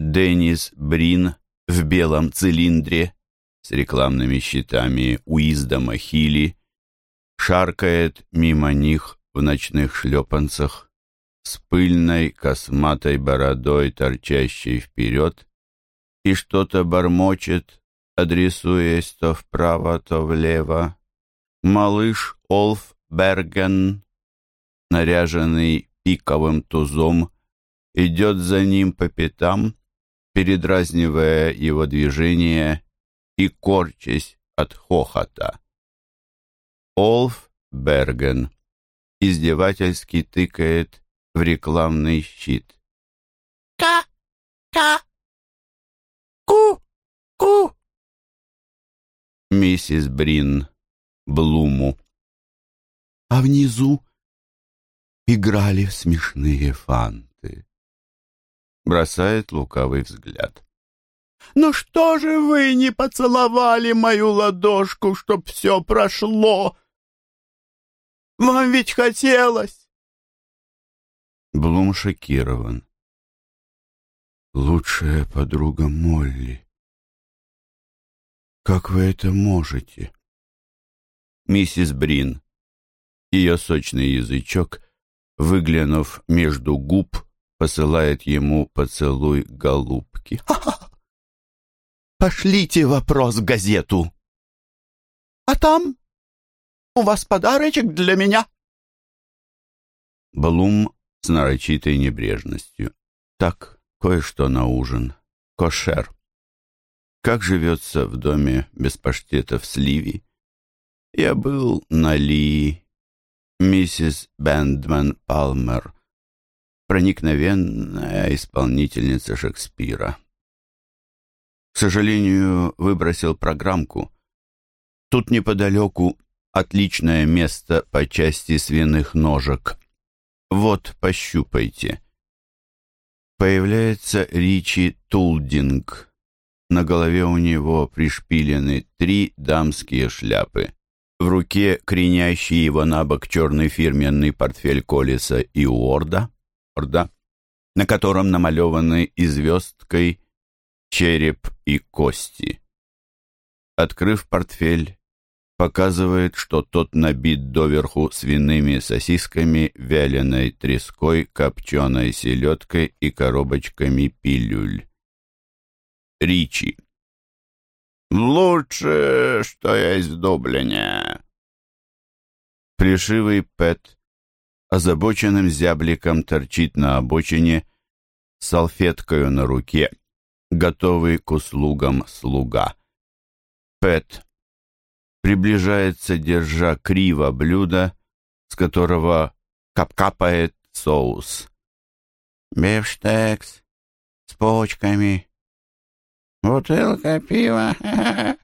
Деннис Брин в белом цилиндре с рекламными щитами Уиздома Хилли шаркает мимо них в ночных шлепанцах с пыльной косматой бородой, торчащей вперед, и что-то бормочет, адресуясь то вправо, то влево. Малыш Олф Берген, наряженный пиковым тузом, идет за ним по пятам, передразнивая его движения и корчась от хохота. Олф Берген издевательски тыкает в рекламный щит. «Ка! Ка! Ку! Ку!» Миссис Брин Блуму. А внизу играли в смешные фанты. Бросает лукавый взгляд. «Ну что же вы не поцеловали мою ладошку, чтоб все прошло? Вам ведь хотелось!» Блум шокирован. Лучшая подруга Молли. Как вы это можете? Миссис Брин. Ее сочный язычок, выглянув между губ, посылает ему поцелуй голубки. Пошлите вопрос в газету. А там у вас подарочек для меня. Блум с нарочитой небрежностью. Так, кое-что на ужин. Кошер. Как живется в доме без паштетов сливи? Я был на Ли. Миссис Бендман Палмер. Проникновенная исполнительница Шекспира. К сожалению, выбросил программку. Тут неподалеку отличное место по части свиных ножек. Вот, пощупайте. Появляется Ричи Тулдинг. На голове у него пришпилены три дамские шляпы. В руке кренящий его на бок черный фирменный портфель Коллиса и Уорда, Орда, на котором намалеваны и звездкой череп и кости. Открыв портфель, показывает, что тот набит доверху свиными сосисками, вяленой треской, копченой селедкой и коробочками пилюль. Ричи. «Лучше, что есть в Дублине». Плешивый Пэт озабоченным зябликом торчит на обочине, салфеткою на руке, готовый к услугам слуга. Пэт приближается, держа криво блюдо, с которого капкапает соус. «Бифштекс с почками, бутылка пива,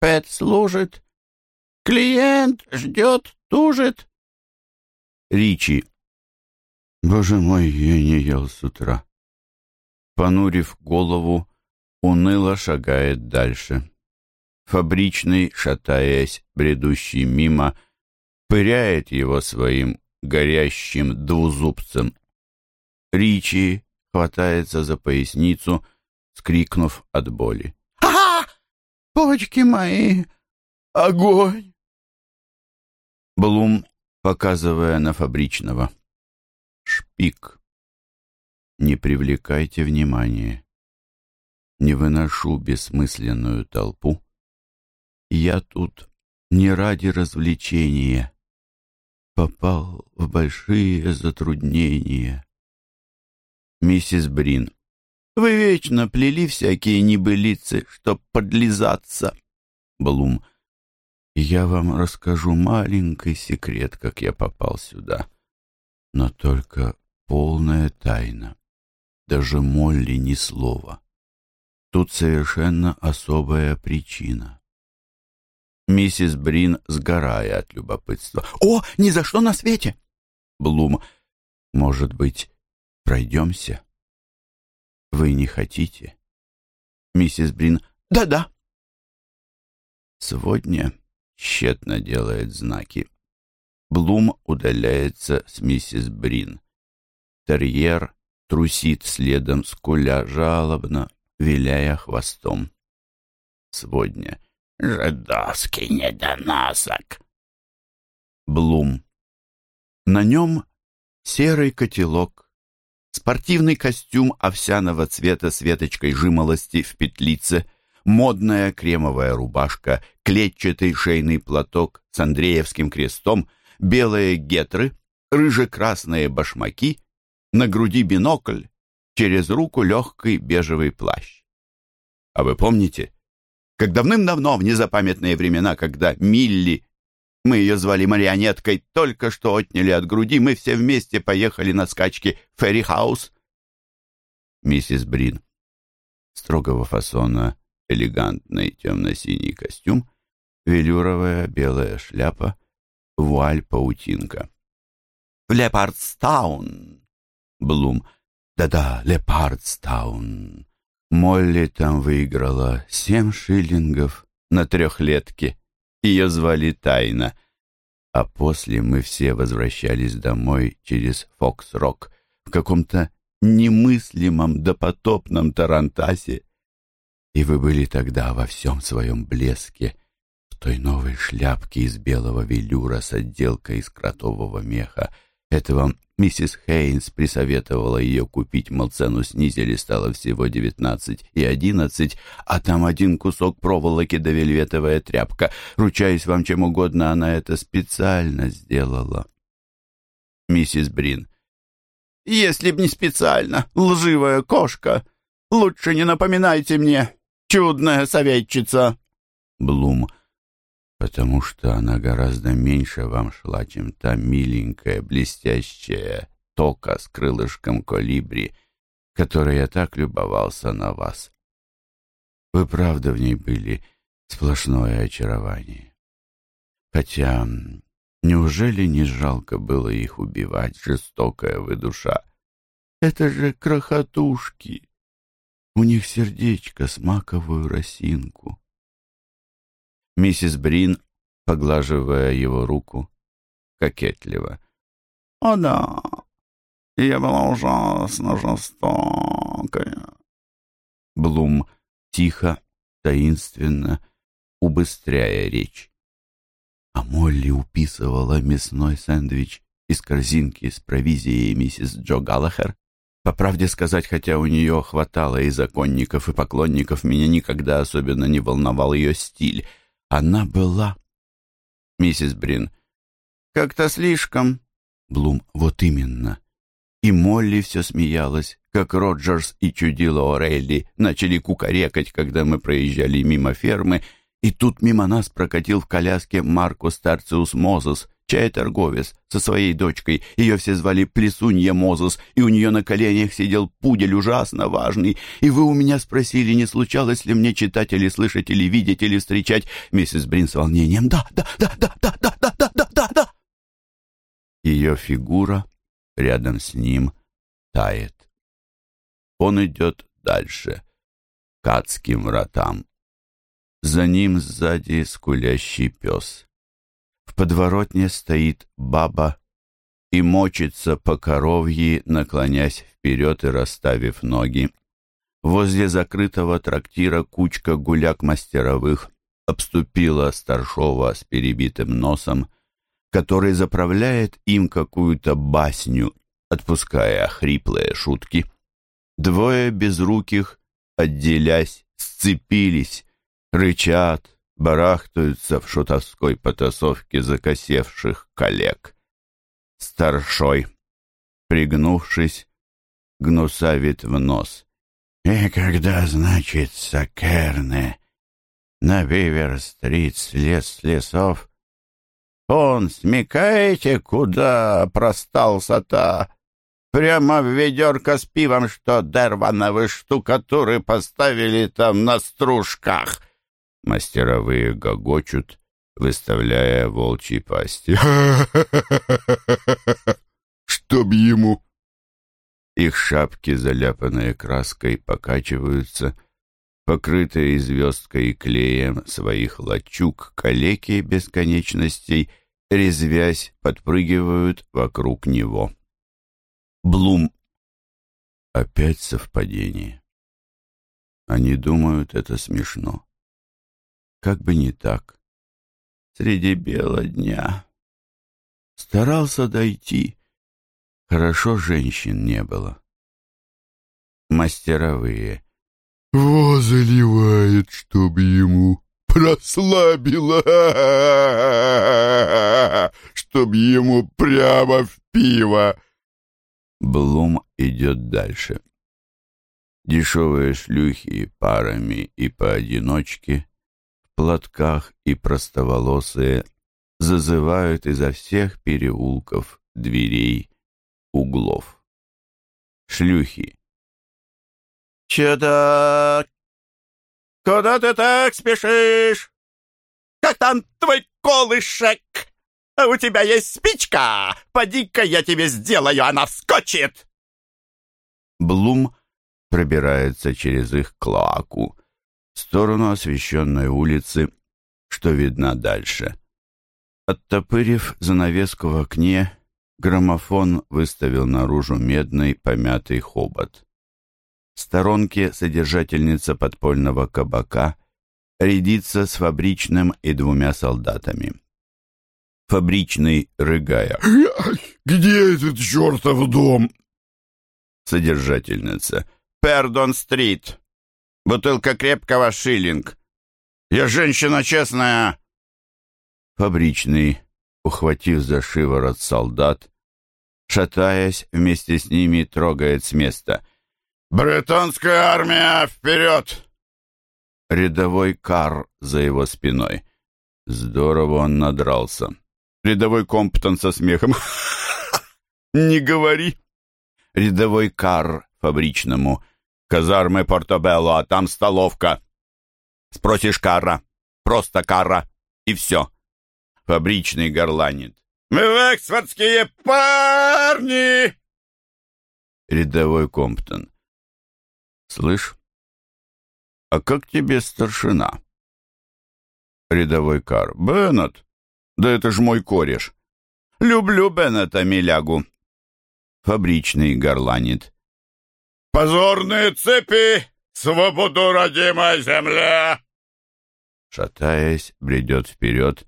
Пэт служит, клиент ждет, тужит». Ричи. «Боже мой, я не ел с утра». Понурив голову, уныло шагает дальше. Фабричный, шатаясь, бредущий мимо, пыряет его своим горящим двузубцем. Ричи хватается за поясницу, скрикнув от боли. «Ага! Почки мои! Огонь!» Блум, показывая на фабричного. Шпик. Не привлекайте внимания. Не выношу бессмысленную толпу я тут не ради развлечения. Попал в большие затруднения. Миссис Брин. Вы вечно плели всякие небылицы, чтоб подлизаться. Блум. Я вам расскажу маленький секрет, как я попал сюда. Но только полная тайна. Даже Молли ни слова. Тут совершенно особая причина. Миссис Брин, сгорая от любопытства. «О, ни за что на свете!» Блум. «Может быть, пройдемся?» «Вы не хотите?» Миссис Брин. «Да-да». Сегодня тщетно делает знаки. Блум удаляется с миссис Брин. Терьер трусит следом, скуля жалобно, виляя хвостом. Сводня. «Жидовский недоносок!» Блум. На нем серый котелок, спортивный костюм овсяного цвета с веточкой жимолости в петлице, модная кремовая рубашка, клетчатый шейный платок с Андреевским крестом, белые гетры, рыже-красные башмаки, на груди бинокль, через руку легкий бежевый плащ. А вы помните, как давным-давно, в незапамятные времена, когда Милли, мы ее звали марионеткой, только что отняли от груди, мы все вместе поехали на скачки в Ферри-хаус? Миссис Брин, строгого фасона, элегантный темно-синий костюм, велюровая белая шляпа, вуаль-паутинка. «В Лепардстаун!» Блум. «Да-да, Лепардстаун!» Молли там выиграла семь шиллингов на трехлетке. Ее звали Тайна. А после мы все возвращались домой через Фокс-Рок в каком-то немыслимом допотопном тарантасе. И вы были тогда во всем своем блеске, в той новой шляпке из белого велюра с отделкой из кротового меха. Это вам Миссис Хейнс присоветовала ее купить, мол, цену снизили, стало всего девятнадцать и одиннадцать, а там один кусок проволоки да вельветовая тряпка. Ручаюсь вам чем угодно, она это специально сделала. Миссис Брин. «Если б не специально, лживая кошка, лучше не напоминайте мне, чудная советчица!» Блум потому что она гораздо меньше вам шла, чем та миленькая, блестящая тока с крылышком колибри, которой я так любовался на вас. Вы правда в ней были сплошное очарование. Хотя, неужели не жалко было их убивать, жестокая вы душа? Это же крохотушки. У них сердечко с маковую росинку. Миссис Брин, поглаживая его руку, кокетливо. «О да, я была ужасно жестокая». Блум тихо, таинственно, убыстряя речь. А Молли уписывала мясной сэндвич из корзинки с провизией миссис Джо Галлахер. По правде сказать, хотя у нее хватало и законников, и поклонников, меня никогда особенно не волновал ее стиль — она была... Миссис Брин. Как-то слишком. Блум. Вот именно. И Молли все смеялась, как Роджерс и чудило Орелли начали кукарекать, когда мы проезжали мимо фермы, и тут мимо нас прокатил в коляске Маркус Тарциус Мозес, чай-торговец, со своей дочкой. Ее все звали Плесунья Мозес, и у нее на коленях сидел пудель ужасно важный. И вы у меня спросили, не случалось ли мне читать или слышать, или видеть, или встречать миссис Брин с волнением. Да, да, да, да, да, да, да, да, да, да, да. Ее фигура рядом с ним тает. Он идет дальше, к адским вратам. За ним сзади скулящий пес. В подворотне стоит баба и мочится по коровьи, наклонясь вперед и расставив ноги. Возле закрытого трактира кучка гуляк-мастеровых обступила старшова с перебитым носом, который заправляет им какую-то басню, отпуская хриплые шутки. Двое безруких, отделясь, сцепились, рычат, барахтаются в шутовской потасовке закосевших коллег. Старшой, пригнувшись, гнусавит в нос. «И когда, значит, Сакерне на Вивер-стрит слез с лесов, он, смекаете, куда простался-то? Прямо в ведерко с пивом, что дервановы штукатуры поставили там на стружках». Мастеровые гогочут, выставляя волчьи пасти. Чтоб ему! Их шапки, заляпанные краской, покачиваются, покрытые звездкой и клеем своих лачуг, калеки бесконечностей, резвясь, подпрыгивают вокруг него. Блум Опять совпадение. Они думают, это смешно. Как бы не так. Среди бела дня. Старался дойти. Хорошо женщин не было. Мастеровые. Во заливает, чтоб ему прослабило, чтоб ему прямо в пиво. Блум идет дальше. Дешевые шлюхи парами и поодиночке, платках и простоволосые, зазывают изо всех переулков, дверей, углов. Шлюхи. «Чудак! Куда ты так спешишь? Как там твой колышек? А у тебя есть спичка? Поди-ка я тебе сделаю, она вскочит!» Блум пробирается через их клоаку в сторону освещенной улицы, что видно дальше. Оттопырив занавеску в окне, граммофон выставил наружу медный помятый хобот. В сторонке содержательница подпольного кабака рядится с фабричным и двумя солдатами. Фабричный, рыгая. «Где этот чертов дом?» Содержательница. Пердон-стрит. Бутылка крепкого шиллинг. Я женщина честная. Фабричный, ухватив за шиворот солдат, шатаясь, вместе с ними трогает с места. «Британская армия, вперед!» Рядовой Кар за его спиной. Здорово он надрался. Рядовой Комптон со смехом. «Не говори!» Рядовой Кар фабричному. «Казармы Портобелло, а там столовка!» Спросишь Карра. Просто Карра. И все. Фабричный горланит. «Мы в парни!» Рядовой Комптон. «Слышь, а как тебе старшина?» Рядовой Кар. «Беннет? Да это ж мой кореш. Люблю Беннета, милягу». Фабричный горланит. «Позорные цепи! Свободу, родимая земля!» Шатаясь, бредет вперед,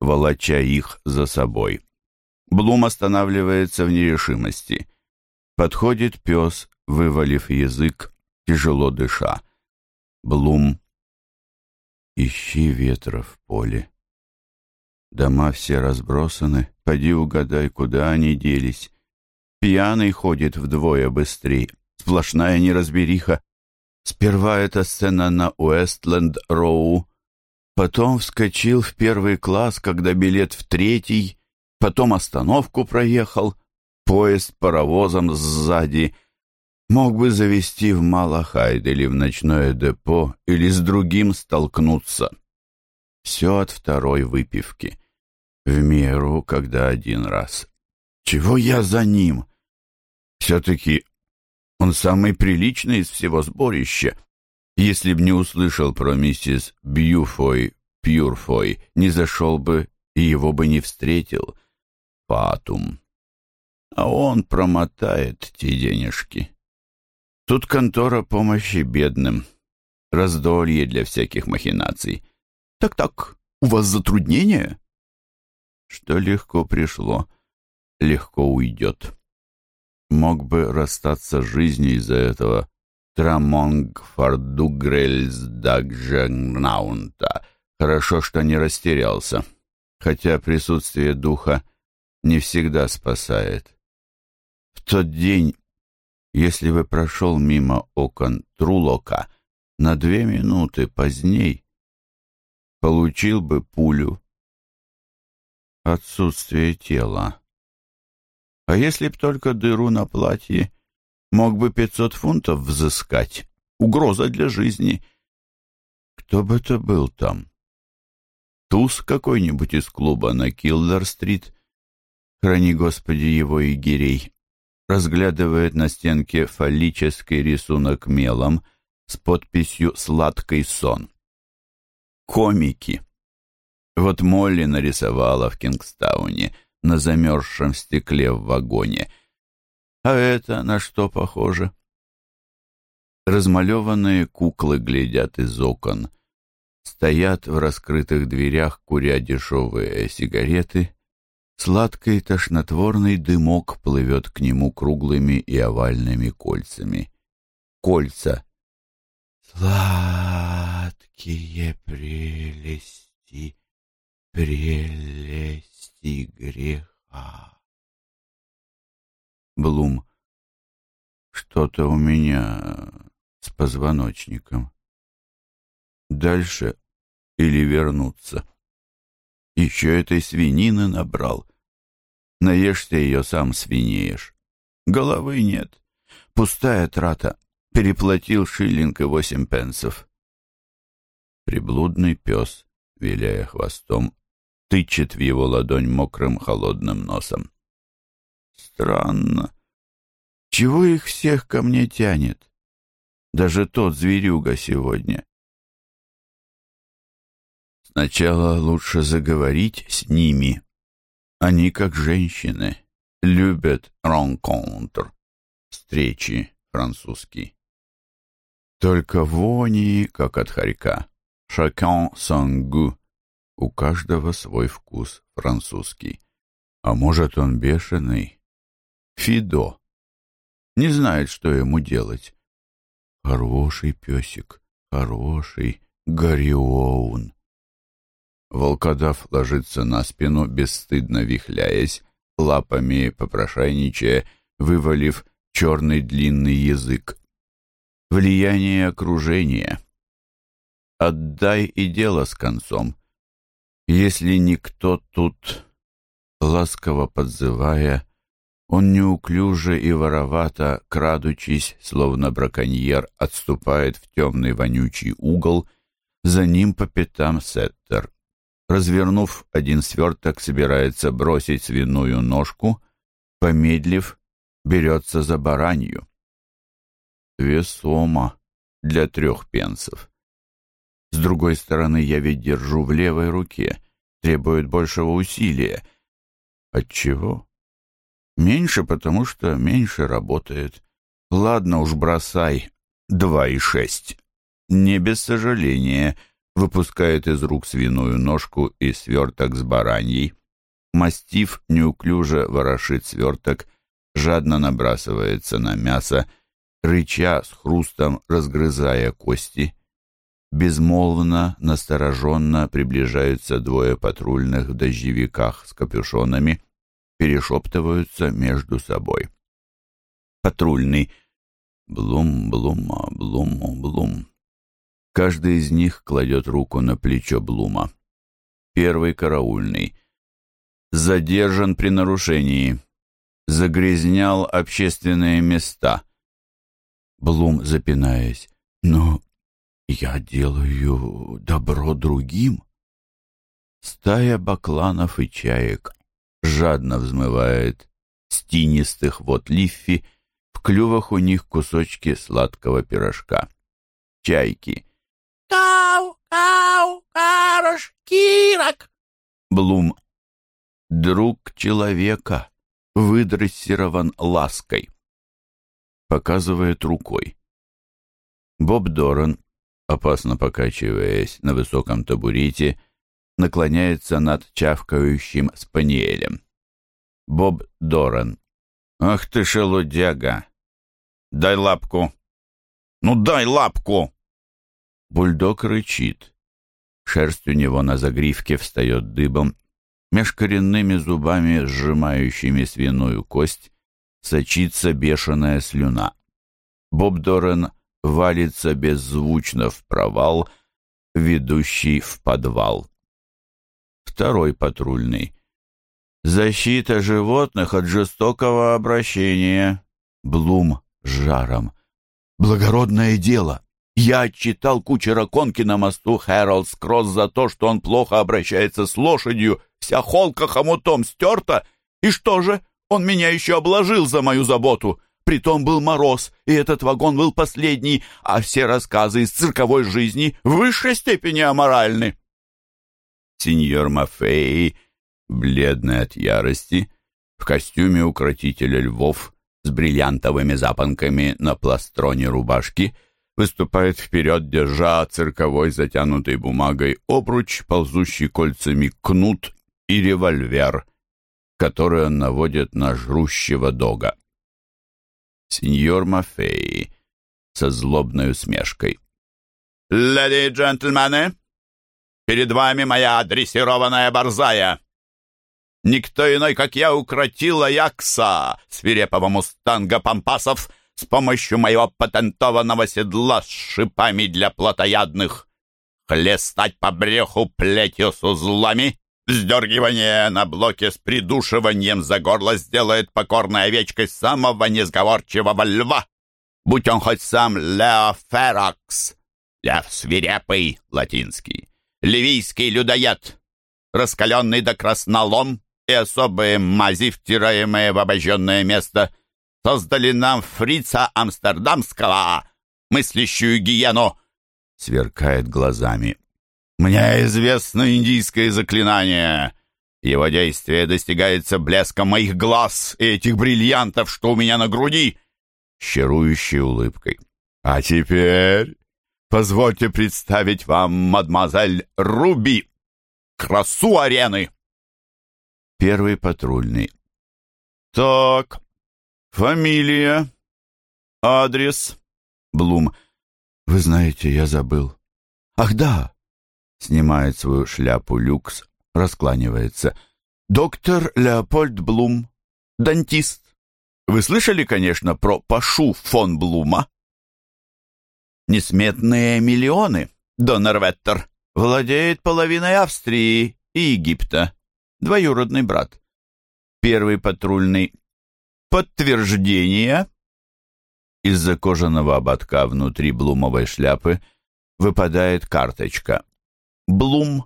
волоча их за собой. Блум останавливается в нерешимости. Подходит пес, вывалив язык, тяжело дыша. Блум. Ищи ветра в поле. Дома все разбросаны, поди угадай, куда они делись. Пьяный ходит вдвое быстрее, сплошная неразбериха. Сперва эта сцена на Уэстленд-Роу, потом вскочил в первый класс, когда билет в третий, потом остановку проехал, поезд паровозом сзади. Мог бы завести в Малахайд или в ночное депо, или с другим столкнуться. Все от второй выпивки. В меру, когда один раз. Чего я за ним? Все-таки он самый приличный из всего сборища. Если б не услышал про миссис Бьюфой, Пьюрфой, не зашел бы и его бы не встретил. Патум. А он промотает те денежки. Тут контора помощи бедным. Раздолье для всяких махинаций. Так-так, у вас затруднения? Что легко пришло, легко уйдет. Мог бы расстаться с жизнью из-за этого Трамонг Фардугрельс Дагженгнаунта. Хорошо, что не растерялся, хотя присутствие духа не всегда спасает. В тот день, если бы прошел мимо окон Трулока на две минуты поздней, получил бы пулю. Отсутствие тела. А если б только дыру на платье, мог бы пятьсот фунтов взыскать. Угроза для жизни. Кто бы это был там? Туз какой-нибудь из клуба на Киллер-стрит? Храни, Господи, его егерей. Разглядывает на стенке фаллический рисунок мелом с подписью «Сладкий сон». Комики. Вот Молли нарисовала в Кингстауне на замерзшем стекле в вагоне. А это на что похоже? Размалеванные куклы глядят из окон. Стоят в раскрытых дверях, куря дешевые сигареты. Сладкий тошнотворный дымок плывет к нему круглыми и овальными кольцами. Кольца. Сладкие прелести, прелести греха. Блум. Что-то у меня с позвоночником. Дальше или вернуться. Еще этой свинины набрал. Наешься ее, сам свинеешь. Головы нет. Пустая трата. Переплатил шиллинг и восемь пенсов. Приблудный пес, виляя хвостом, тычет в его ладонь мокрым холодным носом. Странно. Чего их всех ко мне тянет? Даже тот зверюга сегодня. Сначала лучше заговорить с ними. Они, как женщины, любят «rencontre» — встречи французский. Только вони, как от хорька. «Chacun son goût» — у каждого свой вкус французский. А может, он бешеный? Фидо. Не знает, что ему делать. Хороший песик, хороший, Гариоун. Волкодав ложится на спину, бесстыдно вихляясь, лапами попрошайничая, вывалив черный длинный язык. Влияние окружения. Отдай и дело с концом. Если никто тут, ласково подзывая, он неуклюже и воровато, крадучись, словно браконьер, отступает в темный вонючий угол, за ним по пятам сеттер. Развернув один сверток, собирается бросить свиную ножку, помедлив, берется за баранью. Весомо для трех пенсов. С другой стороны, я ведь держу в левой руке, требует большего усилия. Отчего? Меньше, потому что меньше работает. Ладно уж, бросай. Два и шесть. Не без сожаления. Выпускает из рук свиную ножку и сверток с бараньей. Мастив неуклюже ворошит сверток, жадно набрасывается на мясо, рыча с хрустом разгрызая кости. Безмолвно, настороженно приближаются двое патрульных в дождевиках с капюшонами — перешептываются между собой. Патрульный. Блум, блума, блуму, блум. Каждый из них кладет руку на плечо Блума. Первый караульный. Задержан при нарушении. Загрязнял общественные места. Блум, запинаясь. Но я делаю добро другим. Стая бакланов и чаек жадно взмывает с тинистых вод лиффи, в клювах у них кусочки сладкого пирожка. Чайки. «Кау, кау, карош, кирок!» Блум. Друг человека выдрессирован лаской. Показывает рукой. Боб Доран, опасно покачиваясь на высоком табурете, наклоняется над чавкающим спаниелем. Боб Доран. «Ах ты, шелудяга! Дай лапку! Ну дай лапку!» Бульдог рычит. Шерсть у него на загривке встает дыбом. Меж коренными зубами, сжимающими свиную кость, сочится бешеная слюна. Боб Доран валится беззвучно в провал, ведущий в подвал второй патрульный. «Защита животных от жестокого обращения». Блум жаром. «Благородное дело. Я отчитал кучера конки на мосту Хэролдс Кросс за то, что он плохо обращается с лошадью. Вся холка хомутом стерта. И что же? Он меня еще обложил за мою заботу. Притом был мороз, и этот вагон был последний, а все рассказы из цирковой жизни в высшей степени аморальны сеньор Мафей, бледный от ярости, в костюме укротителя львов с бриллиантовыми запонками на пластроне рубашки, выступает вперед, держа цирковой затянутой бумагой обруч, ползущий кольцами кнут и револьвер, который он наводит на жрущего дога. Сеньор Мафеи со злобной усмешкой. «Леди и джентльмены, перед вами моя дрессированная борзая. Никто иной, как я, укротила Якса, свирепого мустанга Пампасов, с помощью моего патентованного седла с шипами для плотоядных. Хлестать по бреху плетью с узлами, вздергивание на блоке с придушиванием за горло сделает покорной овечкой самого несговорчивого льва, будь он хоть сам Леоферакс, лев свирепый латинский, ливийский людоед, раскаленный до краснолом и особые мази, втираемые в обожженное место, создали нам фрица амстердамского, мыслящую гиену, сверкает глазами. Мне известно индийское заклинание. Его действие достигается блеском моих глаз и этих бриллиантов, что у меня на груди, щарующей улыбкой. А теперь позвольте представить вам мадемуазель Руби, красу арены. Первый патрульный. Так, фамилия, адрес. Блум. Вы знаете, я забыл. Ах, да. Снимает свою шляпу люкс, раскланивается. Доктор Леопольд Блум, дантист. Вы слышали, конечно, про Пашу фон Блума? Несметные миллионы, Доннер Веттер, владеет половиной Австрии и Египта двоюродный брат. Первый патрульный. Подтверждение. Из-за кожаного ободка внутри блумовой шляпы выпадает карточка. Блум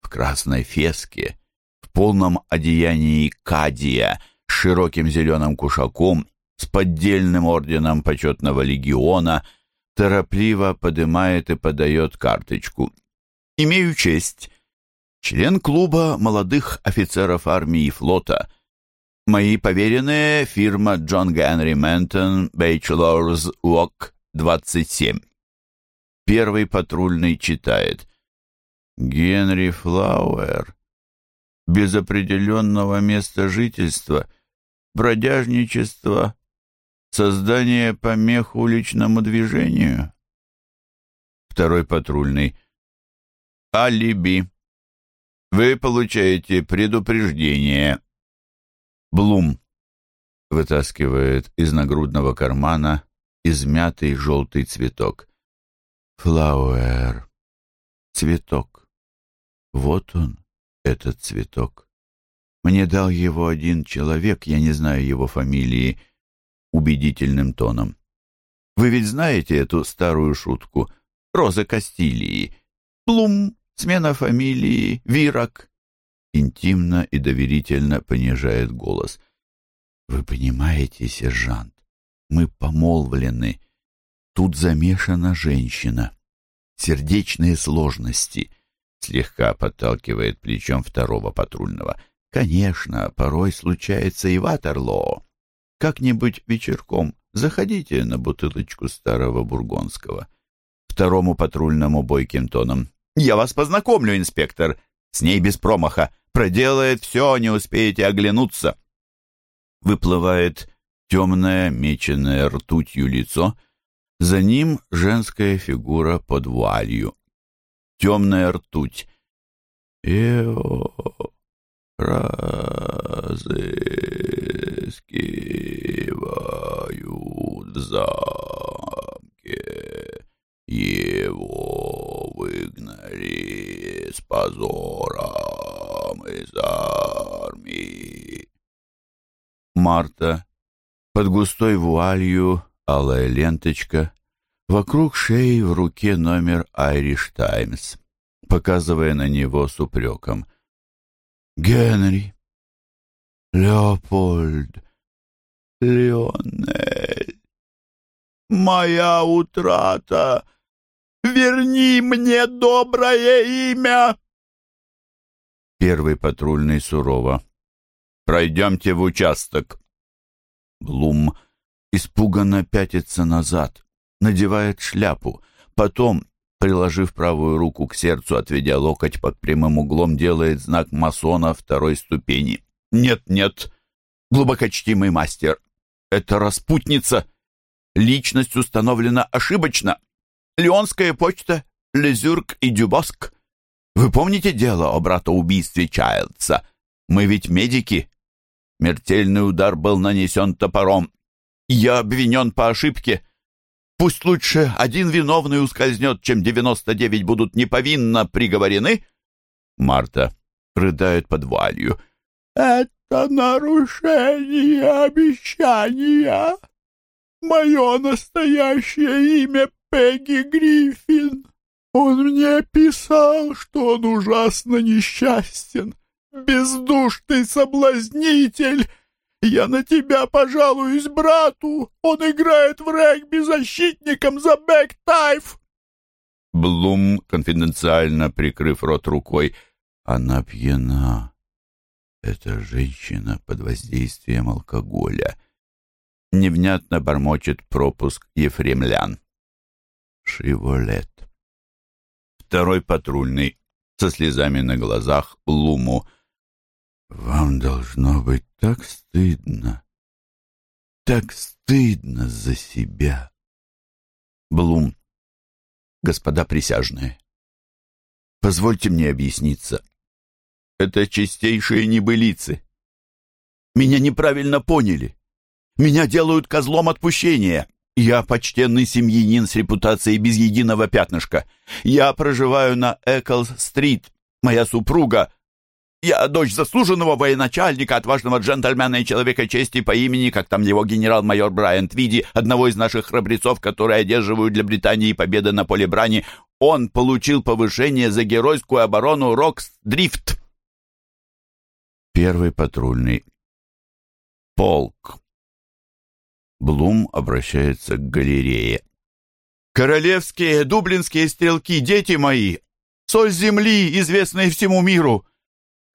в красной феске, в полном одеянии кадия, с широким зеленым кушаком, с поддельным орденом почетного легиона, торопливо подымает и подает карточку. «Имею честь член клуба молодых офицеров армии и флота. Мои поверенные фирма Джон Генри Ментон, Bachelor's Walk 27. Первый патрульный читает. Генри Флауэр. Без определенного места жительства, бродяжничество, создание помех уличному движению. Второй патрульный. Алиби. Вы получаете предупреждение. Блум вытаскивает из нагрудного кармана измятый желтый цветок. Флауэр. Цветок. Вот он, этот цветок. Мне дал его один человек, я не знаю его фамилии, убедительным тоном. Вы ведь знаете эту старую шутку? Роза Кастилии. Блум Смена фамилии, Вирак. Интимно и доверительно понижает голос. Вы понимаете, сержант, мы помолвлены. Тут замешана женщина. Сердечные сложности. Слегка подталкивает плечом второго патрульного. Конечно, порой случается и Ватерлоо. Как-нибудь вечерком заходите на бутылочку старого бургонского. Второму патрульному бойким тоном. Я вас познакомлю, инспектор. С ней без промаха. Проделает все, не успеете оглянуться. Выплывает темное, меченное ртутью лицо. За ним женская фигура под вуалью. Темная ртуть. Эо, разыскивают в замке его выгнали с позором из армии. Марта. Под густой вуалью алая ленточка. Вокруг шеи в руке номер «Айриш Таймс», показывая на него с упреком. «Генри, Леопольд, Леонель, моя утрата!» Верни мне доброе имя!» Первый патрульный сурово. «Пройдемте в участок». Блум испуганно пятится назад, надевает шляпу. Потом, приложив правую руку к сердцу, отведя локоть под прямым углом, делает знак масона второй ступени. «Нет, нет, глубокочтимый мастер, это распутница. Личность установлена ошибочно. Леонская почта, Лезюрк и Дюбоск. Вы помните дело о братоубийстве Чайлдса? Мы ведь медики. Смертельный удар был нанесен топором. Я обвинен по ошибке. Пусть лучше один виновный ускользнет, чем девяносто девять будут неповинно приговорены. Марта рыдает под вуалью. Это нарушение обещания. Мое настоящее имя Пегги Гриффин. Он мне писал, что он ужасно несчастен, бездушный соблазнитель. Я на тебя пожалуюсь брату. Он играет в регби защитником за Бэктайф. Блум, конфиденциально прикрыв рот рукой, она пьяна. Эта женщина под воздействием алкоголя. Невнятно бормочет пропуск Ефремлян. Шиволет. Второй патрульный, со слезами на глазах, Луму. «Вам должно быть так стыдно, так стыдно за себя». Блум. «Господа присяжные, позвольте мне объясниться. Это чистейшие небылицы. Меня неправильно поняли. Меня делают козлом отпущения. Я почтенный семьянин с репутацией без единого пятнышка. Я проживаю на Экл-стрит. Моя супруга... Я дочь заслуженного военачальника, отважного джентльмена и человека чести по имени, как там его генерал-майор Брайан Твиди, одного из наших храбрецов, которые одерживают для Британии победы на поле брани. Он получил повышение за геройскую оборону Роркс-Дрифт. Первый патрульный. Полк. Блум обращается к галерее. «Королевские дублинские стрелки, дети мои! Соль земли, известные всему миру!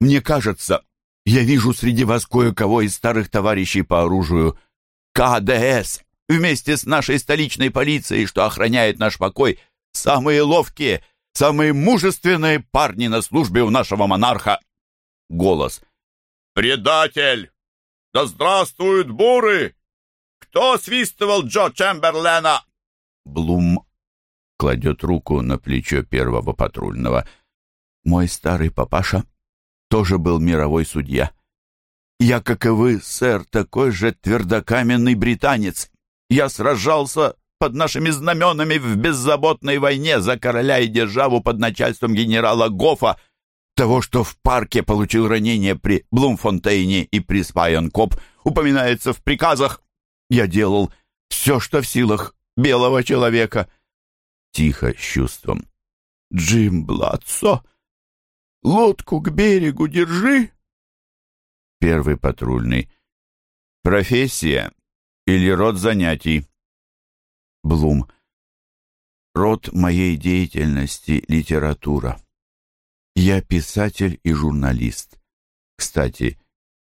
Мне кажется, я вижу среди вас кое-кого из старых товарищей по оружию. КДС, вместе с нашей столичной полицией, что охраняет наш покой, самые ловкие, самые мужественные парни на службе у нашего монарха!» Голос. «Предатель! Да здравствуют буры! Кто свистывал Джо Чемберлена?» Блум кладет руку на плечо первого патрульного. «Мой старый папаша тоже был мировой судья. Я, как и вы, сэр, такой же твердокаменный британец. Я сражался под нашими знаменами в беззаботной войне за короля и державу под начальством генерала Гофа, того, что в парке получил ранение при Блумфонтейне и при Спайонкоп, упоминается в приказах. Я делал все, что в силах белого человека. Тихо, с чувством. Джим Бладсо, лодку к берегу держи. Первый патрульный. Профессия или род занятий? Блум. Род моей деятельности — литература. Я писатель и журналист. Кстати,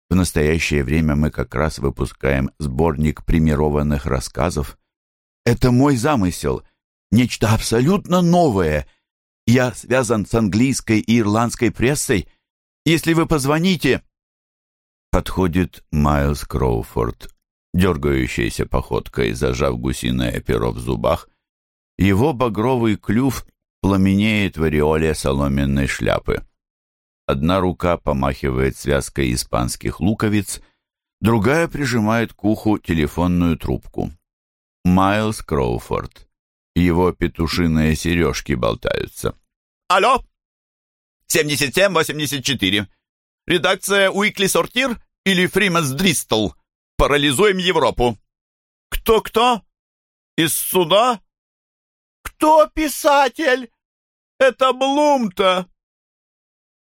в настоящее время мы как раз выпускаем сборник премированных рассказов. Это мой замысел, нечто абсолютно новое. Я связан с английской и ирландской прессой. Если вы позвоните... Подходит Майлз Кроуфорд, дергающейся походкой, зажав гусиное перо в зубах. Его багровый клюв пламенеет в ореоле соломенной шляпы. Одна рука помахивает связкой испанских луковиц, другая прижимает к уху телефонную трубку. Майлз Кроуфорд. Его петушиные сережки болтаются. «Алло! 77-84. Редакция Уикли Сортир или Фримас Дристл? Парализуем Европу. Кто-кто? Из суда? Кто писатель? Это Блум-то!»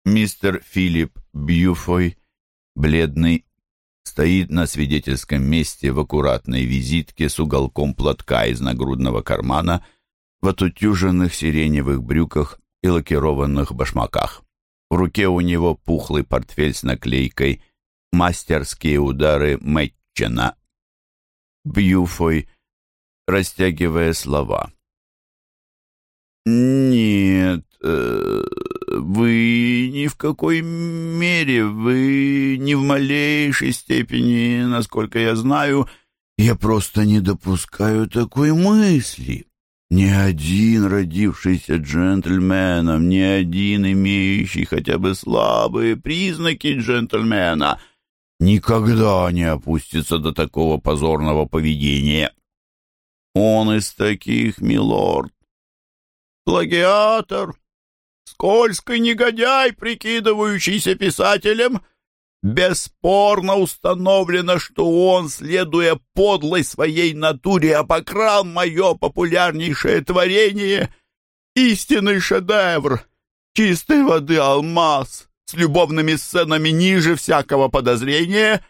Мистер Филипп Бьюфой, бледный, стоит на свидетельском месте в аккуратной визитке с уголком платка из нагрудного кармана, в отутюженных сиреневых брюках и лакированных башмаках. В руке у него пухлый портфель с наклейкой «Мастерские удары Мэтчена». Бьюфой растягивая слова. «Нет, вы ни в какой мере, вы ни в малейшей степени, насколько я знаю, я просто не допускаю такой мысли. Ни один родившийся джентльменом, ни один имеющий хотя бы слабые признаки джентльмена никогда не опустится до такого позорного поведения. Он из таких, милорд. Плагиатор, скользкий негодяй, прикидывающийся писателем — Бесспорно установлено, что он, следуя подлой своей натуре, обокрал мое популярнейшее творение, истинный шедевр, чистой воды алмаз, с любовными сценами ниже всякого подозрения,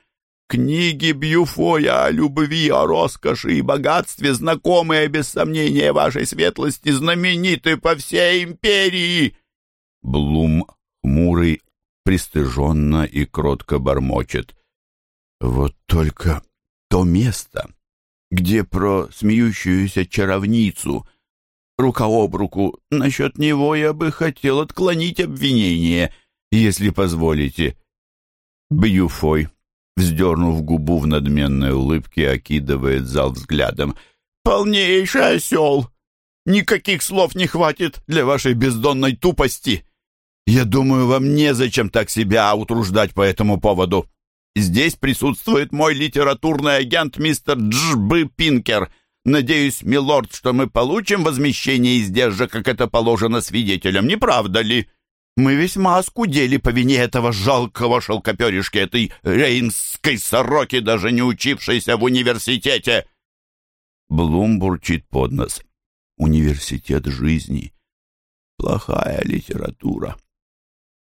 книги Бьюфоя о любви, о роскоши и богатстве, знакомые, без сомнения, вашей светлости, знамениты по всей империи. Блум, хмурый, пристыженно и кротко бормочет. Вот только то место, где про смеющуюся чаровницу рука об руку, насчет него я бы хотел отклонить обвинение, если позволите. Бьюфой, вздернув губу в надменной улыбке, окидывает зал взглядом. «Полнейший осел! Никаких слов не хватит для вашей бездонной тупости!» Я думаю, вам незачем так себя утруждать по этому поводу. Здесь присутствует мой литературный агент мистер Джб Пинкер. Надеюсь, милорд, что мы получим возмещение издержек, как это положено свидетелям, не правда ли? Мы весьма оскудели по вине этого жалкого шелкоперишки, этой рейнской сороки, даже не учившейся в университете. Блум бурчит под нос. Университет жизни. Плохая литература.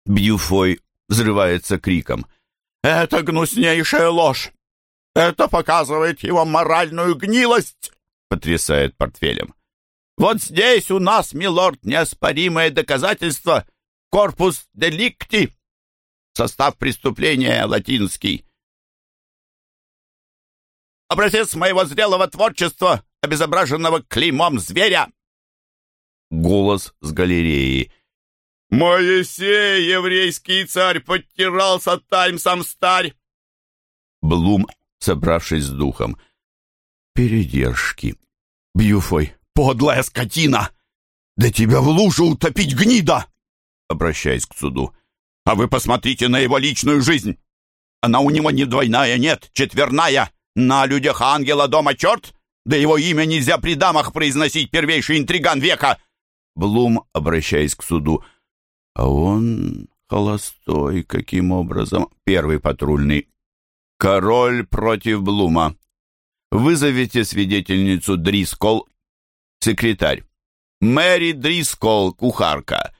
Бьюфой взрывается криком. «Это гнуснейшая ложь! Это показывает его моральную гнилость!» потрясает портфелем. «Вот здесь у нас, милорд, неоспоримое доказательство. Корпус деликти. Состав преступления латинский. Образец моего зрелого творчества, обезображенного клеймом зверя!» Голос с галереи. «Моисей, еврейский царь, подтирался таймсом старь!» Блум, собравшись с духом. «Передержки. Бьюфой, подлая скотина! Да тебя в лужу утопить гнида!» Обращаясь к суду. «А вы посмотрите на его личную жизнь! Она у него не двойная, нет, четверная! На людях ангела дома черт! Да его имя нельзя при дамах произносить, первейший интриган века!» Блум, обращаясь к суду. А он холостой, каким образом? Первый патрульный. Король против Блума. Вызовите свидетельницу Дрискол. Секретарь. Мэри Дрискол, кухарка.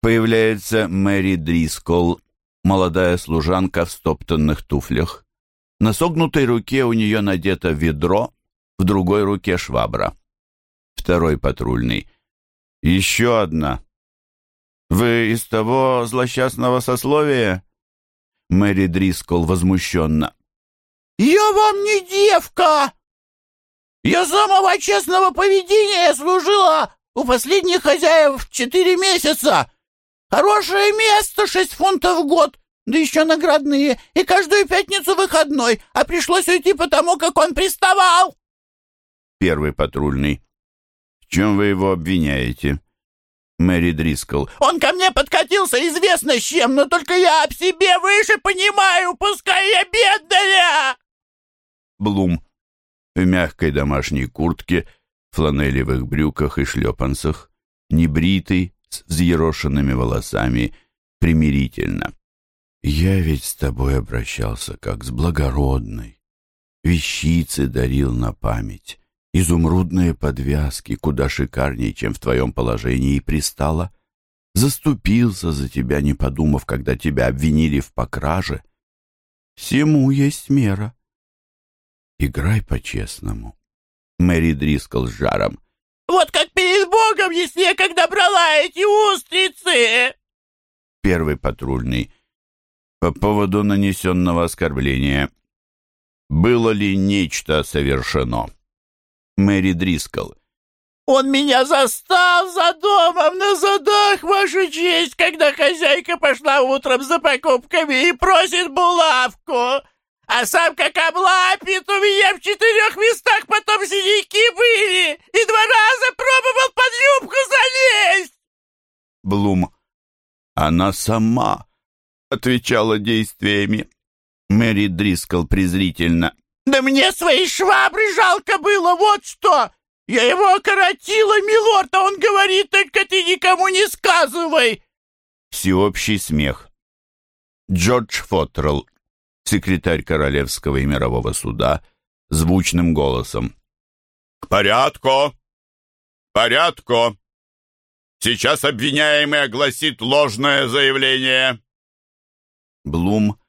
Появляется Мэри Дрискол, молодая служанка в стоптанных туфлях. На согнутой руке у нее надето ведро, в другой руке швабра. Второй патрульный. Еще одна. «Вы из того злосчастного сословия?» Мэри Дрискол возмущенно. «Я вам не девка! Я самого честного поведения служила у последних хозяев четыре месяца. Хорошее место, шесть фунтов в год, да еще наградные, и каждую пятницу выходной, а пришлось уйти потому, как он приставал!» Первый патрульный. «В чем вы его обвиняете?» Мэри Дрискл. «Он ко мне подкатился известно с чем, но только я об себе выше понимаю, пускай я бедная!» Блум. В мягкой домашней куртке, фланелевых брюках и шлепанцах, небритый, с взъерошенными волосами, примирительно. «Я ведь с тобой обращался как с благородной, вещицы дарил на память» изумрудные подвязки, куда шикарнее, чем в твоем положении и пристало. Заступился за тебя, не подумав, когда тебя обвинили в покраже. Всему есть мера. Играй по-честному. Мэри Дрискл с жаром. Вот как перед Богом, если я когда брала эти устрицы! Первый патрульный. По поводу нанесенного оскорбления. Было ли нечто совершено? Мэри Дрискл. «Он меня застал за домом на задах, Ваша честь, когда хозяйка пошла утром за покупками и просит булавку. А сам как облапит, у меня в четырех местах потом синяки были, и два раза пробовал под юбку залезть!» Блум. Она сама отвечала действиями. Мэри Дрискл презрительно. «Да мне своей швабры жалко было, вот что! Я его окоротила, милорд, а он говорит, только ты никому не сказывай!» Всеобщий смех. Джордж Фоттрелл, секретарь Королевского и мирового суда, звучным голосом. «К порядку! Порядку! Сейчас обвиняемый огласит ложное заявление!» Блум,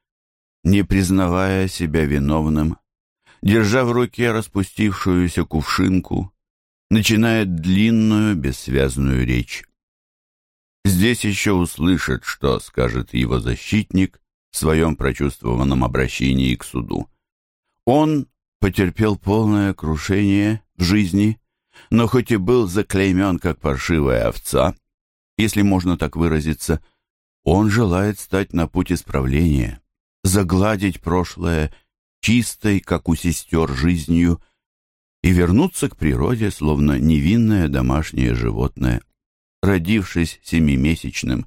не признавая себя виновным, держа в руке распустившуюся кувшинку, начинает длинную бессвязную речь. Здесь еще услышит, что скажет его защитник в своем прочувствованном обращении к суду. Он потерпел полное крушение в жизни, но хоть и был заклеймен как паршивая овца, если можно так выразиться, он желает стать на путь исправления, загладить прошлое чистой, как у сестер, жизнью и вернуться к природе, словно невинное домашнее животное. Родившись семимесячным,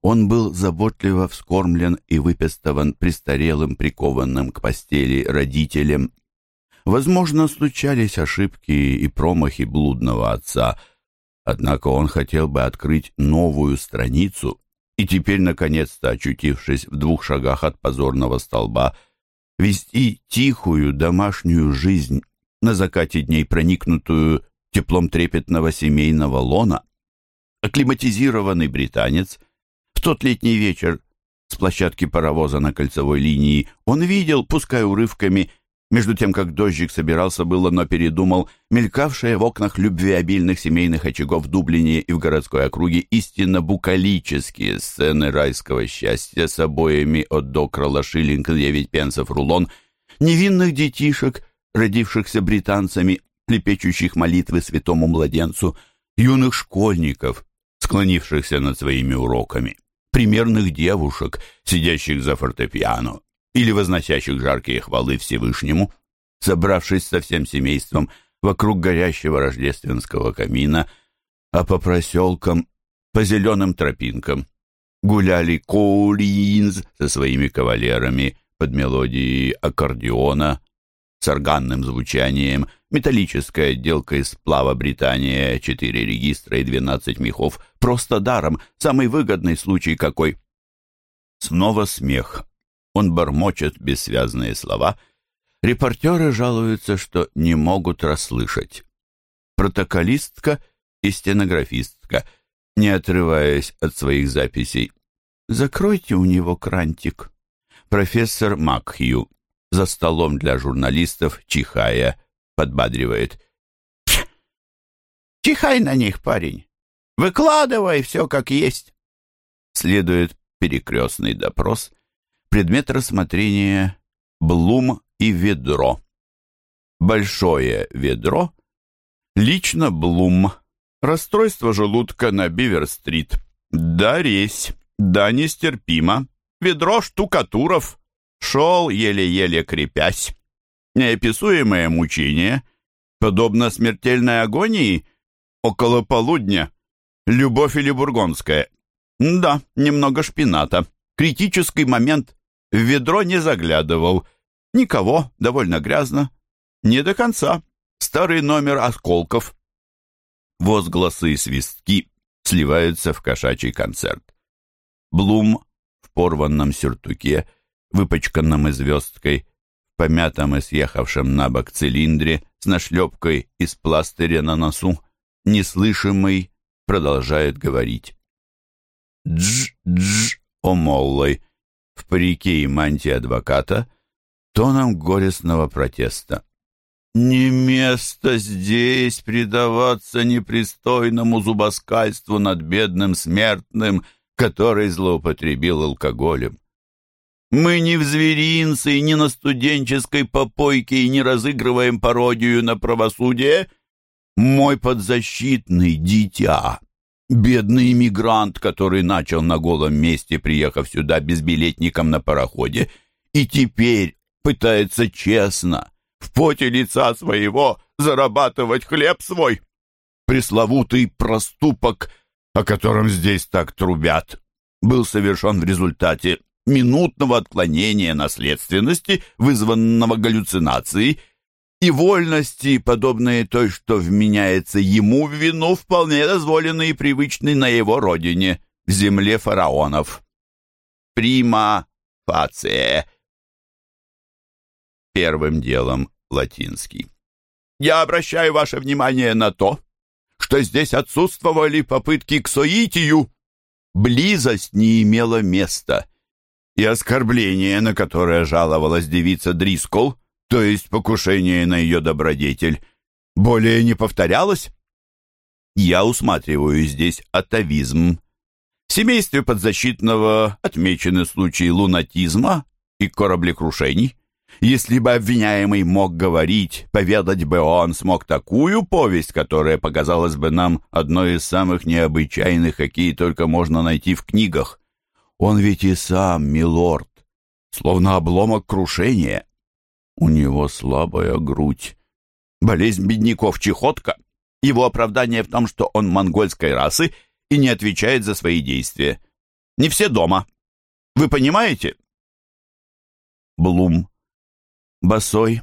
он был заботливо вскормлен и выпестован престарелым, прикованным к постели родителем. Возможно, случались ошибки и промахи блудного отца, однако он хотел бы открыть новую страницу и теперь, наконец-то, очутившись в двух шагах от позорного столба, вести тихую домашнюю жизнь на закате дней, проникнутую теплом трепетного семейного лона. Акклиматизированный британец в тот летний вечер с площадки паровоза на кольцевой линии он видел, пускай урывками, между тем, как дождик собирался было, но передумал, мелькавшие в окнах любвеобильных семейных очагов в Дублине и в городской округе истинно букалические сцены райского счастья с обоями от докрала шиллинг 9 пенсов рулон, невинных детишек, родившихся британцами, лепечущих молитвы святому младенцу, юных школьников, склонившихся над своими уроками, примерных девушек, сидящих за фортепиано, или возносящих жаркие хвалы Всевышнему, собравшись со всем семейством вокруг горящего рождественского камина, а по проселкам, по зеленым тропинкам гуляли Коулинз со своими кавалерами под мелодией аккордеона с органным звучанием, металлическая отделка из сплава Британия, четыре регистра и двенадцать мехов, просто даром, самый выгодный случай какой. Снова смех, он бормочет бессвязные слова. Репортеры жалуются, что не могут расслышать. Протоколистка и стенографистка, не отрываясь от своих записей. «Закройте у него крантик». Профессор Макхью за столом для журналистов, чихая, подбадривает. «Чихай на них, парень! Выкладывай все как есть!» Следует перекрестный допрос — Предмет рассмотрения – Блум и ведро. Большое ведро. Лично Блум. Расстройство желудка на Бивер-стрит. Да, резь. Да, нестерпимо. Ведро штукатуров. Шел, еле-еле крепясь. Неописуемое мучение. Подобно смертельной агонии. Около полудня. Любовь или бургонская. Да, немного шпината. Критический момент. В ведро не заглядывал. Никого, довольно грязно. Не до конца. Старый номер осколков. Возгласы и свистки сливаются в кошачий концерт. Блум в порванном сюртуке, выпачканном звездкой, помятом и съехавшем на бок цилиндре, с нашлепкой из пластыря на носу, неслышимый, продолжает говорить. «Дж-дж, о Моллой!» В парике и мантии адвоката тоном горестного протеста. «Не место здесь предаваться непристойному зубоскальству над бедным смертным, который злоупотребил алкоголем. Мы не в зверинце, не на студенческой попойке и не разыгрываем пародию на правосудие. Мой подзащитный дитя, бедный иммигрант, который начал на голом месте, приехав сюда безбилетником на пароходе, и теперь пытается честно, в поте лица своего, зарабатывать хлеб свой. Пресловутый проступок, о котором здесь так трубят, был совершен в результате минутного отклонения наследственности, вызванного галлюцинацией, и вольности, подобные той, что вменяется ему в вину, вполне дозволены и привычны на его родине, в земле фараонов. Прима фация. Первым делом латинский. Я обращаю ваше внимание на то, что здесь отсутствовали попытки к соитию. Близость не имела места — и оскорбление, на которое жаловалась девица Дрискол, то есть покушение на ее добродетель, более не повторялось? Я усматриваю здесь атовизм. В семействе подзащитного отмечены случаи лунатизма и кораблекрушений. Если бы обвиняемый мог говорить, поведать бы он смог такую повесть, которая показалась бы нам одной из самых необычайных, какие только можно найти в книгах. Он ведь и сам, милорд, словно обломок крушения. У него слабая грудь. Болезнь бедняков чехотка. Его оправдание в том, что он монгольской расы и не отвечает за свои действия. Не все дома. Вы понимаете? Блум. Босой,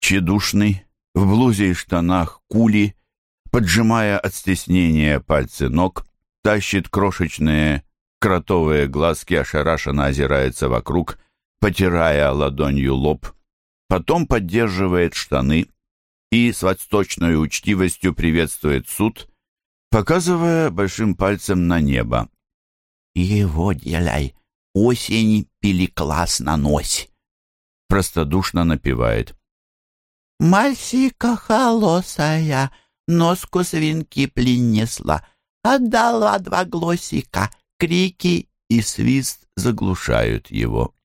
чедушный, в блузе и штанах кули, поджимая от стеснения пальцы ног, тащит крошечные кротовые глазки ошарашенно озираются вокруг, потирая ладонью лоб, потом поддерживает штаны и с восточной учтивостью приветствует суд, показывая большим пальцем на небо. «Его деляй, осень пелеклас на нось!» Простодушно напевает. «Мальсика холосая, носку свинки принесла, отдала два глосика, Крики и свист заглушают его.